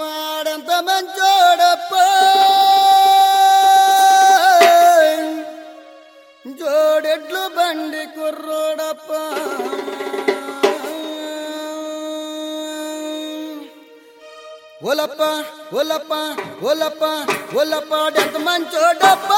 వాడంత మంచోడప్ప. జోడెడ్లు బండి కుర్రోడప్ప. ఒలప్ప ఒలప్ప ఒలప్ప ఒలప్ప ఎంత మంచోడప్ప.